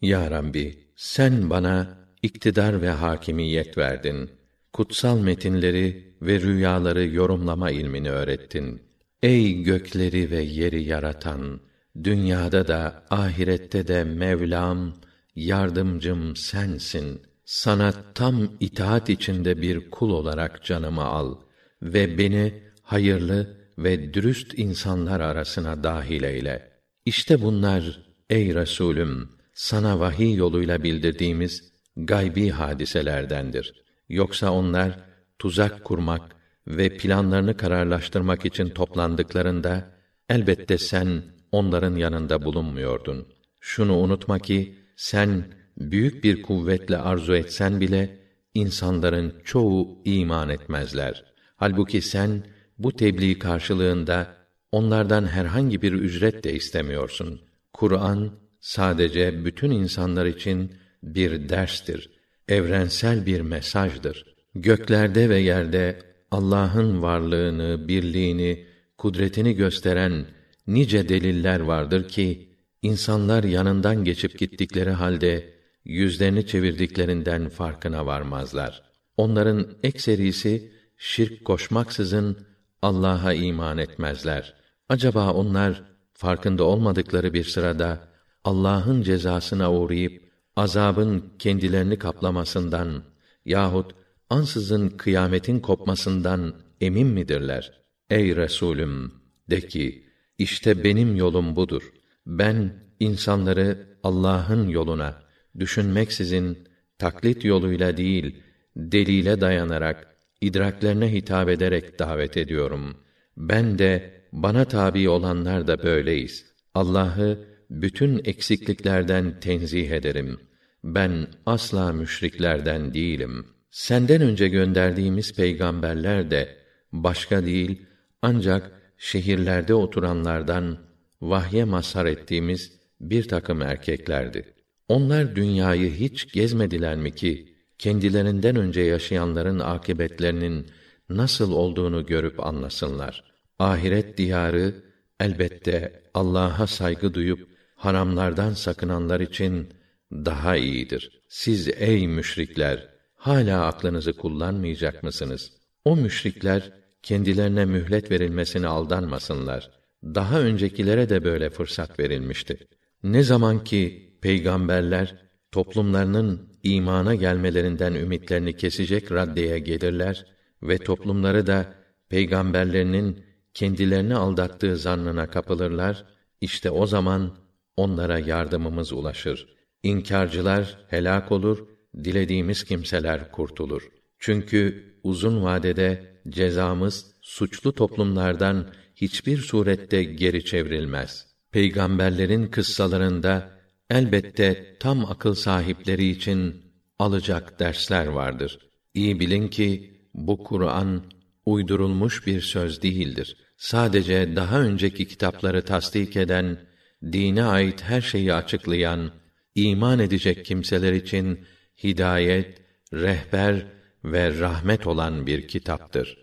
Ya Rabbi, sen bana iktidar ve hakimiyet verdin. Kutsal metinleri ve rüyaları yorumlama ilmini öğrettin. Ey gökleri ve yeri yaratan, dünyada da ahirette de Mevlam, yardımcım sensin. Sana tam itaat içinde bir kul olarak canımı al ve beni hayırlı ve dürüst insanlar arasına dahil eyle. İşte bunlar ey Resulüm sana vahiy yoluyla bildirdiğimiz gaybi hadiselerdendir. Yoksa onlar tuzak kurmak ve planlarını kararlaştırmak için toplandıklarında elbette sen onların yanında bulunmuyordun. Şunu unutma ki sen büyük bir kuvvetle arzu etsen bile insanların çoğu iman etmezler. Halbuki sen bu tebliğ karşılığında onlardan herhangi bir ücret de istemiyorsun. Kur'an sadece bütün insanlar için bir derstir, evrensel bir mesajdır. Göklerde ve yerde Allah'ın varlığını, birliğini, kudretini gösteren nice deliller vardır ki insanlar yanından geçip gittikleri halde yüzlerini çevirdiklerinden farkına varmazlar. Onların ekserisi şirk koşmaksızın Allah'a iman etmezler. Acaba onlar farkında olmadıkları bir sırada Allah'ın cezasına uğrayıp azabın kendilerini kaplamasından yahut ansızın kıyametin kopmasından emin midirler? Ey Resulüm de ki işte benim yolum budur. Ben insanları Allah'ın yoluna düşünmeksizin taklit yoluyla değil delile dayanarak idraklerine hitap ederek davet ediyorum. Ben de bana tabi olanlar da böyleyiz. Allah'ı bütün eksikliklerden tenzih ederim. Ben asla müşriklerden değilim. Senden önce gönderdiğimiz peygamberler de başka değil ancak şehirlerde oturanlardan vahye mazhar ettiğimiz bir takım erkeklerdi. Onlar dünyayı hiç gezmediler mi ki kendilerinden önce yaşayanların akıbetlerinin nasıl olduğunu görüp anlasınlar. Ahiret diyarı elbette Allah'a saygı duyup haramlardan sakınanlar için daha iyidir. Siz ey müşrikler hala aklınızı kullanmayacak mısınız? O müşrikler kendilerine mühlet verilmesine aldanmasınlar. Daha öncekilere de böyle fırsat verilmişti. Ne zaman ki peygamberler toplumlarının imana gelmelerinden ümitlerini kesecek raddeye gelirler ve toplumları da peygamberlerinin kendilerini aldattığı zannına kapılırlar, işte o zaman onlara yardımımız ulaşır. İnkarcılar helak olur, dilediğimiz kimseler kurtulur. Çünkü uzun vadede cezamız suçlu toplumlardan hiçbir surette geri çevrilmez. Peygamberlerin kıssalarında elbette tam akıl sahipleri için alacak dersler vardır. İyi bilin ki bu Kur'an uydurulmuş bir söz değildir. Sadece daha önceki kitapları tasdik eden, dine ait her şeyi açıklayan, iman edecek kimseler için hidayet, rehber ve rahmet olan bir kitaptır.